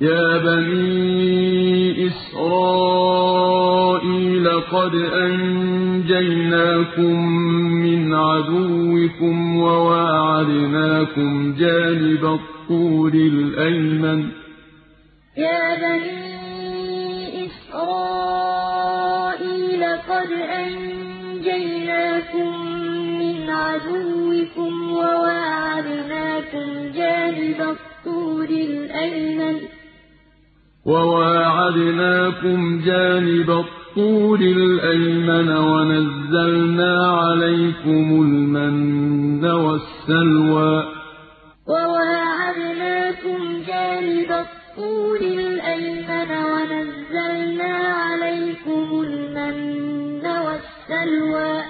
يَا بَنِي إِسْرَائِيلَ قَدْ أَنجَيْنَاكُم مِّنْ عَدُوِّكُمْ وَوَاعَدْنَاكُمْ جَانِبَ الطُّورِ الْأَيْمَنَ يَا بَنِي إِسْرَائِيلَ قَدْ أَنجَيْنَاكُم مِّنْ عَدُوِّكُمْ جَانِبَ الطُّورِ الْأَيْمَنَ وَوَاعَدْنَاكُمْ جَانِبَ الطُّورِ الْأَيْمَنَ وَنَزَّلْنَا عَلَيْكُمُ الْمَنَّ وَالسَّلْوَىٰ. وَوَاعَدْنَاكُمْ جَانِبَ الطُّورِ الْأَيْمَنَ وَنَزَّلْنَا عَلَيْكُمُ الْمَنَّ وَالسَّلْوَىٰ.